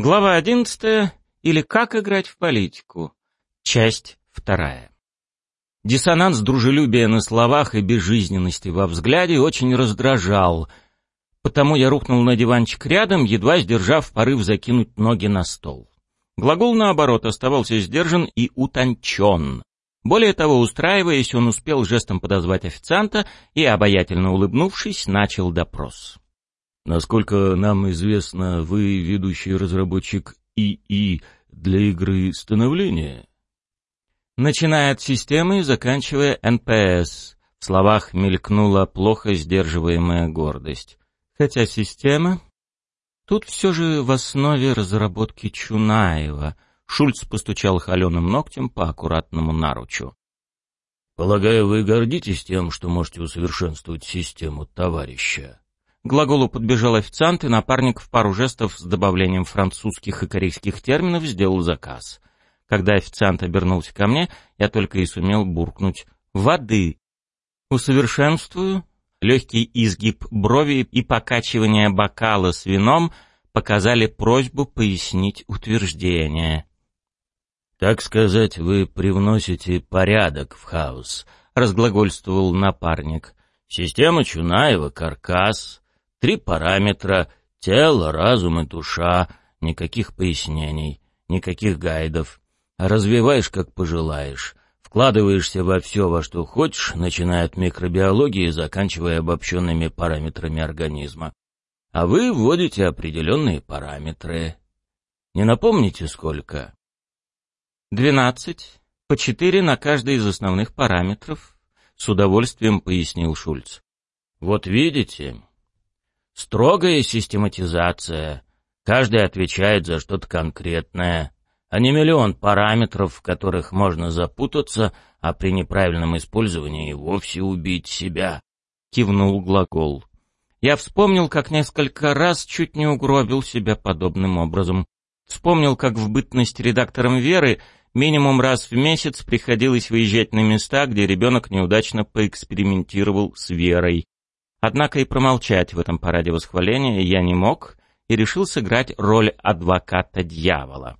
Глава одиннадцатая или «Как играть в политику». Часть вторая. Диссонанс дружелюбия на словах и безжизненности во взгляде очень раздражал, потому я рухнул на диванчик рядом, едва сдержав порыв закинуть ноги на стол. Глагол, наоборот, оставался сдержан и утончен. Более того, устраиваясь, он успел жестом подозвать официанта и, обаятельно улыбнувшись, начал допрос. «Насколько нам известно, вы ведущий разработчик ИИ для игры становления?» Начиная от системы и заканчивая НПС. В словах мелькнула плохо сдерживаемая гордость. Хотя система... Тут все же в основе разработки Чунаева — Шульц постучал холеным ногтем по аккуратному наручу. «Полагаю, вы гордитесь тем, что можете усовершенствовать систему товарища?» Глаголу подбежал официант, и напарник в пару жестов с добавлением французских и корейских терминов сделал заказ. Когда официант обернулся ко мне, я только и сумел буркнуть «Воды!» «Усовершенствую?» Легкий изгиб брови и покачивание бокала с вином показали просьбу пояснить утверждение. «Так сказать, вы привносите порядок в хаос», — разглагольствовал напарник. «Система Чунаева, каркас, три параметра — тело, разум и душа, никаких пояснений, никаких гайдов. Развиваешь, как пожелаешь». Вкладываешься во все, во что хочешь, начиная от микробиологии и заканчивая обобщенными параметрами организма. А вы вводите определенные параметры. Не напомните, сколько? «Двенадцать, по четыре на каждый из основных параметров», — с удовольствием пояснил Шульц. «Вот видите, строгая систематизация, каждый отвечает за что-то конкретное, а не миллион параметров, в которых можно запутаться, а при неправильном использовании вовсе убить себя», — кивнул глагол. Я вспомнил, как несколько раз чуть не угробил себя подобным образом. Вспомнил, как в бытность редактором «Веры» Минимум раз в месяц приходилось выезжать на места, где ребенок неудачно поэкспериментировал с верой. Однако и промолчать в этом параде восхваления я не мог и решил сыграть роль адвоката дьявола.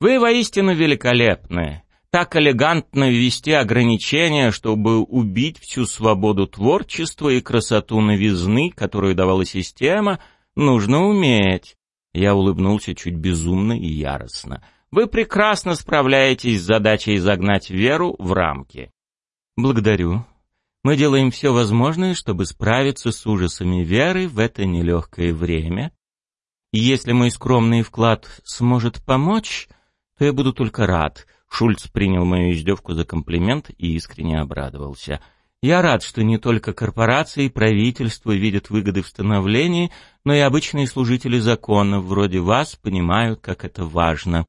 Вы воистину великолепны. Так элегантно ввести ограничения, чтобы убить всю свободу творчества и красоту новизны, которую давала система, нужно уметь. Я улыбнулся чуть безумно и яростно. Вы прекрасно справляетесь с задачей загнать веру в рамки. Благодарю. Мы делаем все возможное, чтобы справиться с ужасами веры в это нелегкое время. И если мой скромный вклад сможет помочь, то я буду только рад. Шульц принял мою издевку за комплимент и искренне обрадовался. Я рад, что не только корпорации и правительство видят выгоды в становлении, но и обычные служители закона, вроде вас, понимают, как это важно.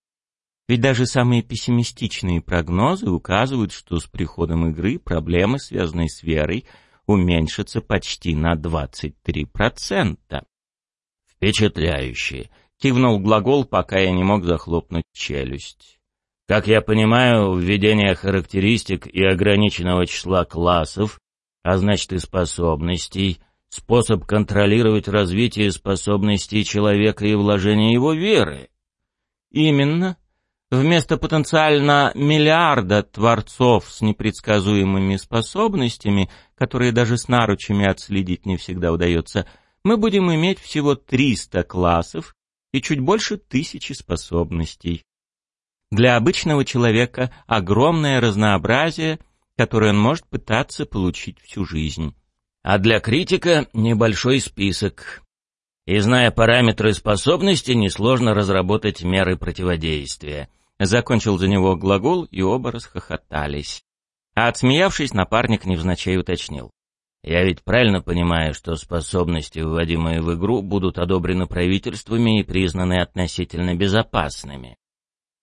Ведь даже самые пессимистичные прогнозы указывают, что с приходом игры проблемы, связанные с верой, уменьшатся почти на 23%. «Впечатляюще!» — кивнул глагол, пока я не мог захлопнуть челюсть. «Как я понимаю, введение характеристик и ограниченного числа классов, а значит и способностей, способ контролировать развитие способностей человека и вложение его веры». «Именно», Вместо потенциально миллиарда творцов с непредсказуемыми способностями, которые даже с наручами отследить не всегда удается, мы будем иметь всего 300 классов и чуть больше тысячи способностей. Для обычного человека огромное разнообразие, которое он может пытаться получить всю жизнь. А для критика небольшой список. И зная параметры способности, несложно разработать меры противодействия. Закончил за него глагол, и оба расхохотались. А отсмеявшись, напарник невзначай уточнил. «Я ведь правильно понимаю, что способности, вводимые в игру, будут одобрены правительствами и признаны относительно безопасными?»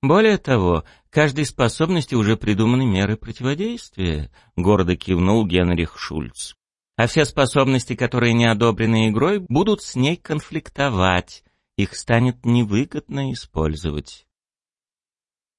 «Более того, каждой способности уже придуманы меры противодействия», — гордо кивнул Генрих Шульц. «А все способности, которые не одобрены игрой, будут с ней конфликтовать. Их станет невыгодно использовать».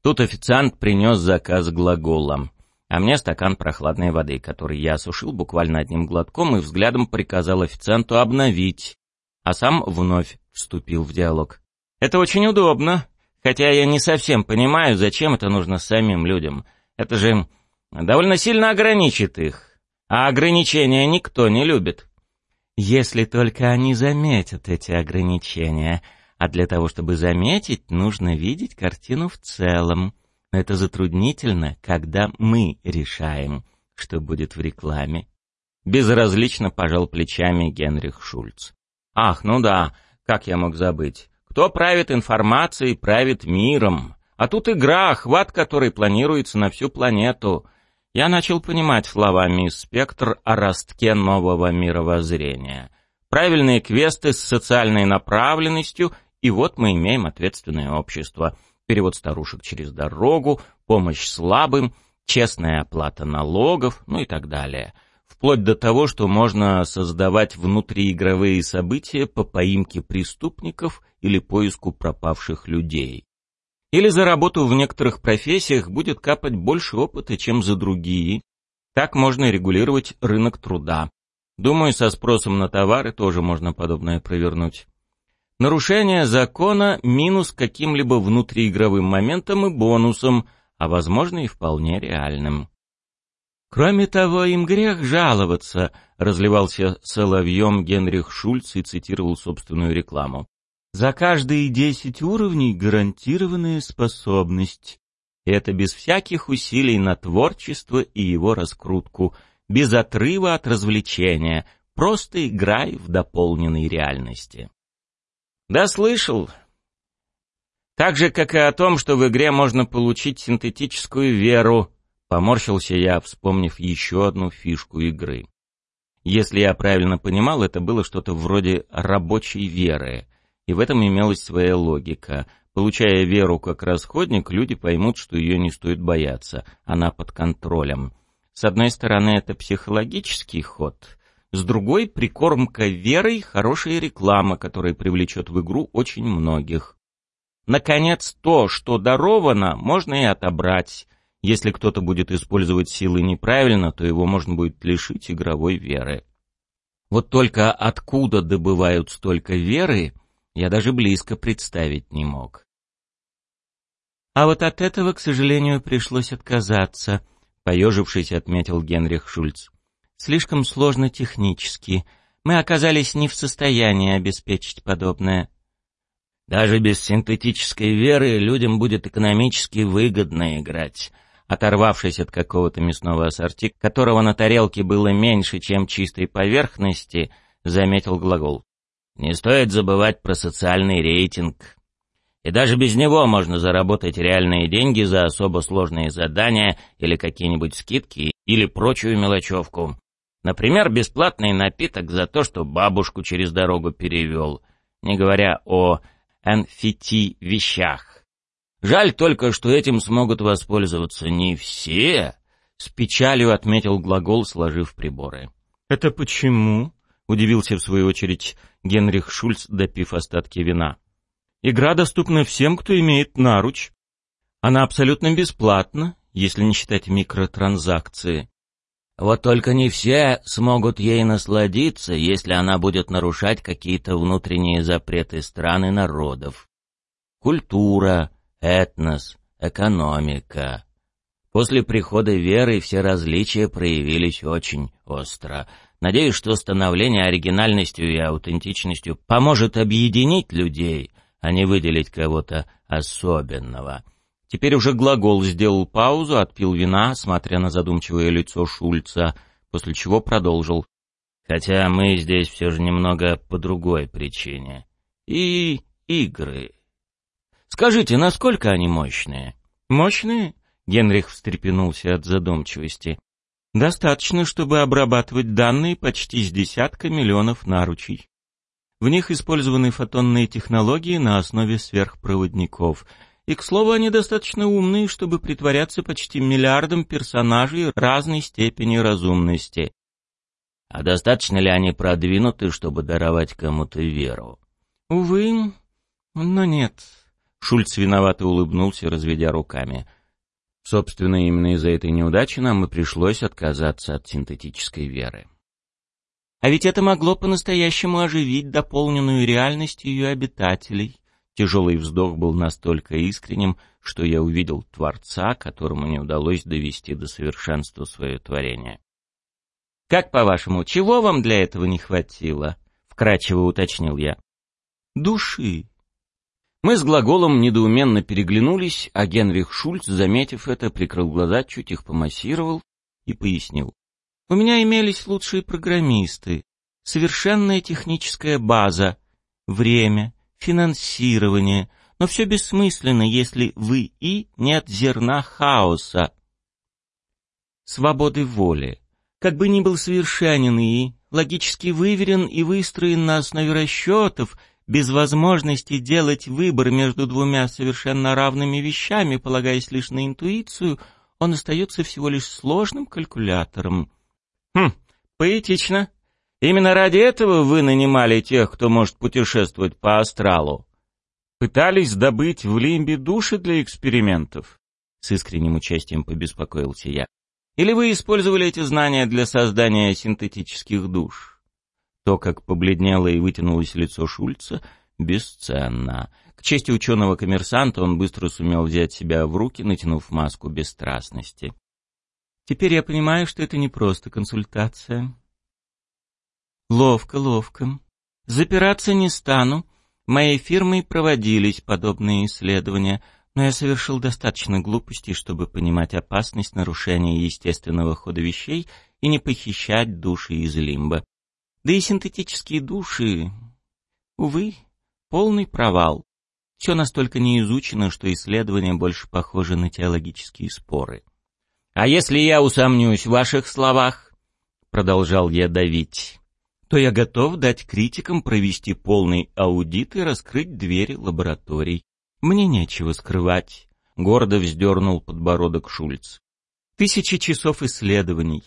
Тут официант принес заказ глаголом, а мне стакан прохладной воды, который я осушил буквально одним глотком и взглядом приказал официанту обновить, а сам вновь вступил в диалог. Это очень удобно, хотя я не совсем понимаю, зачем это нужно самим людям. Это же довольно сильно ограничит их. А ограничения никто не любит. Если только они заметят эти ограничения. А для того, чтобы заметить, нужно видеть картину в целом. Это затруднительно, когда мы решаем, что будет в рекламе. Безразлично пожал плечами Генрих Шульц. Ах, ну да, как я мог забыть. Кто правит информацией, правит миром. А тут игра, охват которой планируется на всю планету. Я начал понимать слова мисс Спектр о ростке нового мировоззрения. Правильные квесты с социальной направленностью, и вот мы имеем ответственное общество. Перевод старушек через дорогу, помощь слабым, честная оплата налогов, ну и так далее вплоть до того, что можно создавать внутриигровые события по поимке преступников или поиску пропавших людей. Или за работу в некоторых профессиях будет капать больше опыта, чем за другие. Так можно регулировать рынок труда. Думаю, со спросом на товары тоже можно подобное провернуть. Нарушение закона минус каким-либо внутриигровым моментом и бонусом, а возможно и вполне реальным. Кроме того, им грех жаловаться, разливался соловьем Генрих Шульц и цитировал собственную рекламу. За каждые десять уровней гарантированная способность. И это без всяких усилий на творчество и его раскрутку, без отрыва от развлечения, просто играй в дополненной реальности. Да слышал. Так же, как и о том, что в игре можно получить синтетическую веру, Поморщился я, вспомнив еще одну фишку игры. Если я правильно понимал, это было что-то вроде рабочей веры, и в этом имелась своя логика. Получая веру как расходник, люди поймут, что ее не стоит бояться, она под контролем. С одной стороны, это психологический ход, с другой — прикормка верой, хорошая реклама, которая привлечет в игру очень многих. Наконец, то, что даровано, можно и отобрать, если кто-то будет использовать силы неправильно, то его можно будет лишить игровой веры. Вот только откуда добывают столько веры, я даже близко представить не мог. А вот от этого, к сожалению, пришлось отказаться, поежившись, отметил Генрих Шульц. Слишком сложно технически. Мы оказались не в состоянии обеспечить подобное. Даже без синтетической веры людям будет экономически выгодно играть, Оторвавшись от какого-то мясного ассорти, которого на тарелке было меньше, чем чистой поверхности, заметил глагол. Не стоит забывать про социальный рейтинг. И даже без него можно заработать реальные деньги за особо сложные задания или какие-нибудь скидки или прочую мелочевку. Например, бесплатный напиток за то, что бабушку через дорогу перевел, не говоря о NFT-вещах. Жаль только, что этим смогут воспользоваться не все, — с печалью отметил глагол, сложив приборы. «Это почему?» — удивился в свою очередь Генрих Шульц, допив остатки вина. «Игра доступна всем, кто имеет наруч. Она абсолютно бесплатна, если не считать микротранзакции. Вот только не все смогут ей насладиться, если она будет нарушать какие-то внутренние запреты стран и народов. Культура, этнос, экономика. После прихода веры все различия проявились очень остро. Надеюсь, что становление оригинальностью и аутентичностью поможет объединить людей, а не выделить кого-то особенного. Теперь уже глагол сделал паузу, отпил вина, смотря на задумчивое лицо Шульца, после чего продолжил. Хотя мы здесь все же немного по другой причине. И игры. Скажите, насколько они мощные? Мощные? Генрих встрепенулся от задумчивости. Достаточно, чтобы обрабатывать данные почти с десятка миллионов наручей. В них использованы фотонные технологии на основе сверхпроводников. И, к слову, они достаточно умные, чтобы притворяться почти миллиардом персонажей разной степени разумности. А достаточно ли они продвинуты, чтобы даровать кому-то веру? Увы, но нет. Шульц виновато улыбнулся, разведя руками. Собственно, именно из-за этой неудачи нам и пришлось отказаться от синтетической веры. А ведь это могло по-настоящему оживить дополненную реальность ее обитателей, Тяжелый вздох был настолько искренним, что я увидел Творца, которому не удалось довести до совершенства свое творение. «Как, по-вашему, чего вам для этого не хватило?» — вкратчиво уточнил я. «Души». Мы с глаголом недоуменно переглянулись, а Генрих Шульц, заметив это, прикрыл глаза, чуть их помассировал и пояснил. «У меня имелись лучшие программисты, совершенная техническая база, время, финансирование, но все бессмысленно, если вы и нет зерна хаоса. Свободы воли. Как бы ни был совершенен и логически выверен и выстроен на основе расчетов, без возможности делать выбор между двумя совершенно равными вещами, полагаясь лишь на интуицию, он остается всего лишь сложным калькулятором. Хм, поэтично. Именно ради этого вы нанимали тех, кто может путешествовать по астралу? Пытались добыть в Лимбе души для экспериментов? С искренним участием побеспокоился я. Или вы использовали эти знания для создания синтетических душ? То, как побледнело и вытянулось лицо Шульца, бесценно. К чести ученого-коммерсанта он быстро сумел взять себя в руки, натянув маску бесстрастности. Теперь я понимаю, что это не просто консультация. Ловко, ловко. Запираться не стану. Моей фирмой проводились подобные исследования, но я совершил достаточно глупостей, чтобы понимать опасность нарушения естественного хода вещей и не похищать души из лимба. Да и синтетические души, увы, полный провал. Все настолько не изучено, что исследования больше похожи на теологические споры. «А если я усомнюсь в ваших словах?» — продолжал я давить то я готов дать критикам провести полный аудит и раскрыть двери лабораторий. Мне нечего скрывать. Гордо вздернул подбородок Шульц. Тысячи часов исследований,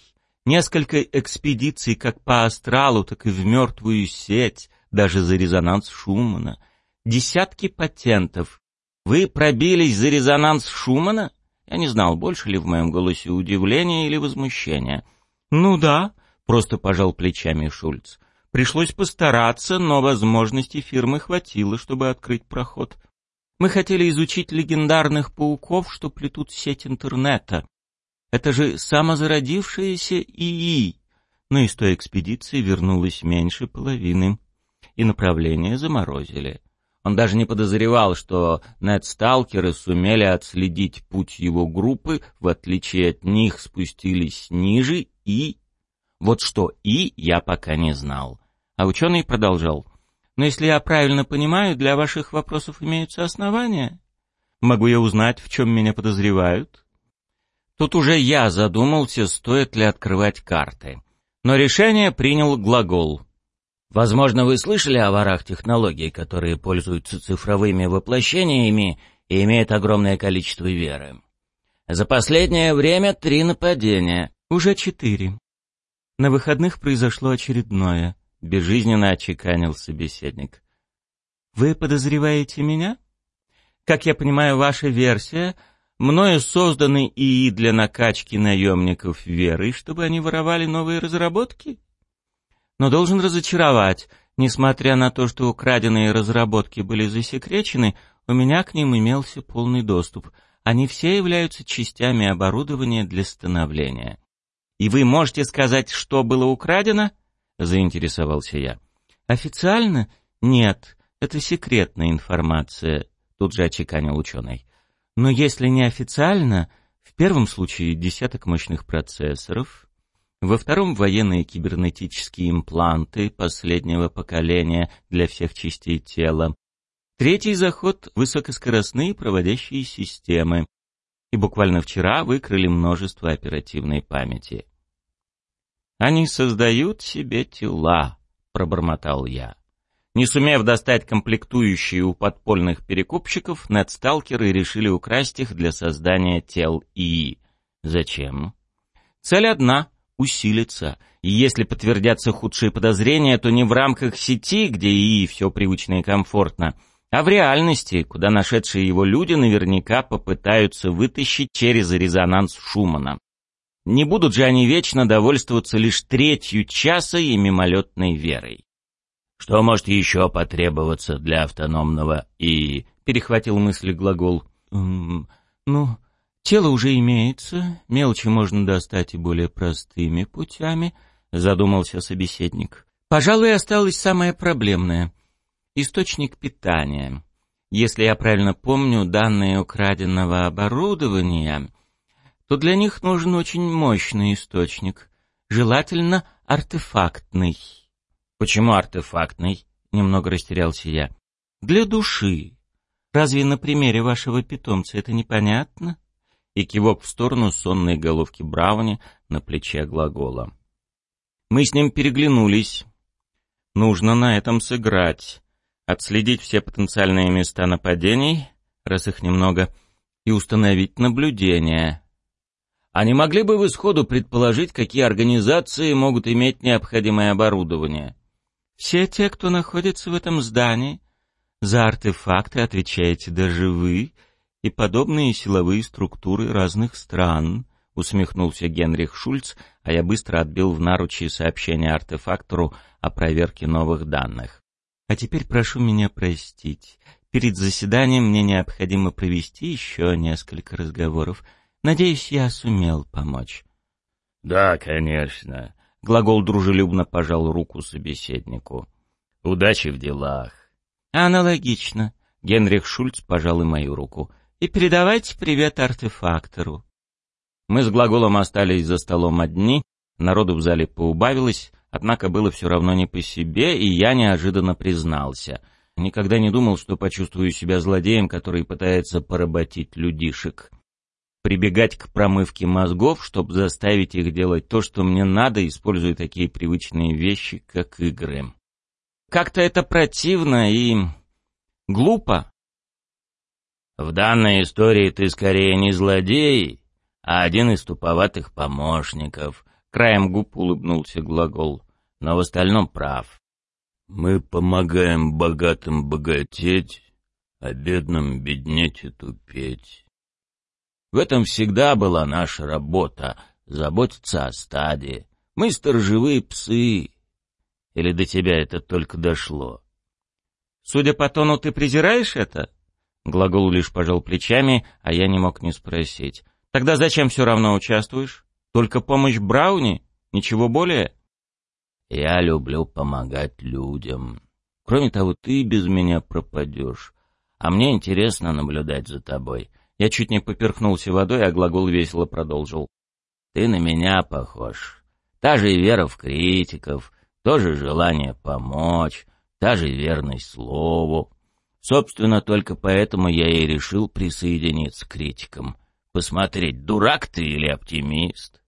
несколько экспедиций как по астралу, так и в мертвую сеть, даже за резонанс Шумана, десятки патентов. Вы пробились за резонанс Шумана? Я не знал, больше ли в моем голосе удивления или возмущения. Ну да, Просто пожал плечами Шульц. Пришлось постараться, но возможностей фирмы хватило, чтобы открыть проход. Мы хотели изучить легендарных пауков, что плетут сеть интернета. Это же самозародившаяся ИИ. Но из той экспедиции вернулось меньше половины. И направление заморозили. Он даже не подозревал, что нетсталкеры сумели отследить путь его группы, в отличие от них спустились ниже и вот что «и» я пока не знал. А ученый продолжал. Но если я правильно понимаю, для ваших вопросов имеются основания? Могу я узнать, в чем меня подозревают? Тут уже я задумался, стоит ли открывать карты. Но решение принял глагол. Возможно, вы слышали о ворах технологий, которые пользуются цифровыми воплощениями и имеют огромное количество веры. За последнее время три нападения. Уже четыре. На выходных произошло очередное. Безжизненно очеканил собеседник. «Вы подозреваете меня? Как я понимаю, ваша версия — мною созданы ИИ для накачки наемников веры, чтобы они воровали новые разработки? Но должен разочаровать, несмотря на то, что украденные разработки были засекречены, у меня к ним имелся полный доступ. Они все являются частями оборудования для становления. «И вы можете сказать, что было украдено?» — заинтересовался я. «Официально? Нет, это секретная информация», — тут же очеканил ученый. «Но если не официально, в первом случае десяток мощных процессоров, во втором — военные кибернетические импланты последнего поколения для всех частей тела, Третий заход — высокоскоростные проводящие системы и буквально вчера выкрыли множество оперативной памяти. «Они создают себе тела», — пробормотал я. Не сумев достать комплектующие у подпольных перекупщиков, нетсталкеры решили украсть их для создания тел ИИ. Зачем? Цель одна — усилиться. И если подтвердятся худшие подозрения, то не в рамках сети, где ИИ все привычно и комфортно, а в реальности, куда нашедшие его люди наверняка попытаются вытащить через резонанс Шумана. Не будут же они вечно довольствоваться лишь третью часа и мимолетной верой. Что может еще потребоваться для автономного и... Перехватил мысли глагол. «М ну, тело уже имеется, мелочи можно достать и более простыми путями, задумался собеседник. Пожалуй, осталось самое проблемное — источник питания. Если я правильно помню данные украденного оборудования, то для них нужен очень мощный источник, желательно артефактный. Почему артефактный? Немного растерялся я. Для души. Разве на примере вашего питомца это непонятно? И кивок в сторону сонной головки Брауни на плече глагола. Мы с ним переглянулись. Нужно на этом сыграть. Отследить все потенциальные места нападений, раз их немного, и установить наблюдение. А не могли бы вы сходу предположить, какие организации могут иметь необходимое оборудование? Все те, кто находится в этом здании. За артефакты отвечаете даже вы и подобные силовые структуры разных стран, усмехнулся Генрих Шульц, а я быстро отбил в наручи сообщение артефактору о проверке новых данных. А теперь прошу меня простить. Перед заседанием мне необходимо провести еще несколько разговоров. Надеюсь, я сумел помочь. Да, конечно. Глагол дружелюбно пожал руку собеседнику. Удачи в делах. Аналогично. Генрих Шульц пожал и мою руку. И передавайте привет артефактору. Мы с глаголом остались за столом одни, народу в зале поубавилось, однако было все равно не по себе, и я неожиданно признался. Никогда не думал, что почувствую себя злодеем, который пытается поработить людишек прибегать к промывке мозгов, чтобы заставить их делать то, что мне надо, используя такие привычные вещи, как игры. Как-то это противно и глупо. В данной истории ты скорее не злодей, а один из туповатых помощников. Краем губ улыбнулся глагол, но в остальном прав. Мы помогаем богатым богатеть, а бедным беднеть и тупеть. В этом всегда была наша работа — заботиться о стаде. Мы сторожевые псы. Или до тебя это только дошло? Судя по тону, ты презираешь это? Глагол лишь пожал плечами, а я не мог не спросить. Тогда зачем все равно участвуешь? Только помощь Брауни? Ничего более? Я люблю помогать людям. Кроме того, ты без меня пропадешь. А мне интересно наблюдать за тобой. Я чуть не поперхнулся водой, а глагол весело продолжил. «Ты на меня похож. Та же вера в критиков, то же желание помочь, та же верность слову. Собственно, только поэтому я и решил присоединиться к критикам. Посмотреть, дурак ты или оптимист».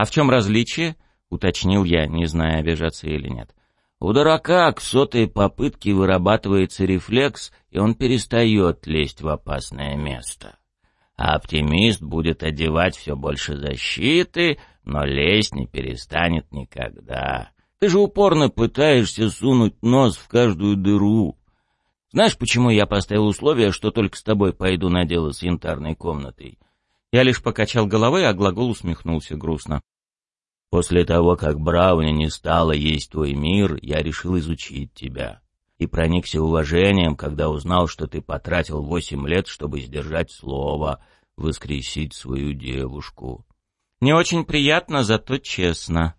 «А в чем различие?» — уточнил я, не зная, обижаться или нет. У дурака к сотой попытке вырабатывается рефлекс, и он перестает лезть в опасное место. А оптимист будет одевать все больше защиты, но лезть не перестанет никогда. Ты же упорно пытаешься сунуть нос в каждую дыру. Знаешь, почему я поставил условие, что только с тобой пойду на дело с янтарной комнатой? Я лишь покачал головой, а глагол усмехнулся грустно. После того, как Брауни не стало есть твой мир, я решил изучить тебя. И проникся уважением, когда узнал, что ты потратил восемь лет, чтобы сдержать слово, воскресить свою девушку. Не очень приятно, зато честно.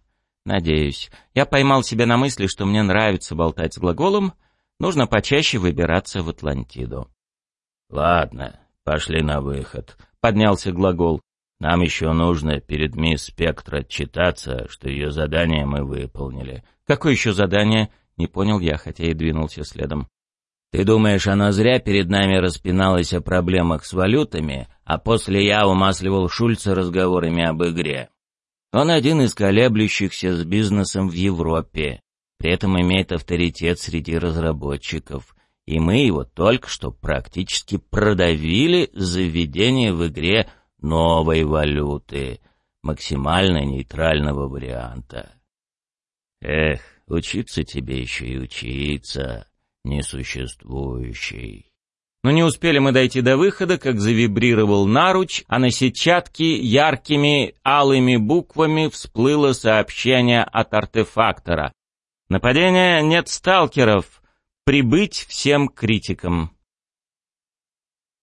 Надеюсь. Я поймал себя на мысли, что мне нравится болтать с глаголом, нужно почаще выбираться в Атлантиду. Ладно, пошли на выход. Поднялся глагол. Нам еще нужно перед мисс Спектр отчитаться, что ее задание мы выполнили. Какое еще задание? Не понял я, хотя и двинулся следом. Ты думаешь, она зря перед нами распиналась о проблемах с валютами, а после я умасливал Шульца разговорами об игре? Он один из колеблющихся с бизнесом в Европе, при этом имеет авторитет среди разработчиков, и мы его только что практически продавили за введение в игре новой валюты, максимально нейтрального варианта. Эх, учиться тебе еще и учиться, несуществующий. Но не успели мы дойти до выхода, как завибрировал наруч, а на сетчатке яркими алыми буквами всплыло сообщение от артефактора. Нападение нет сталкеров. Прибыть всем критикам.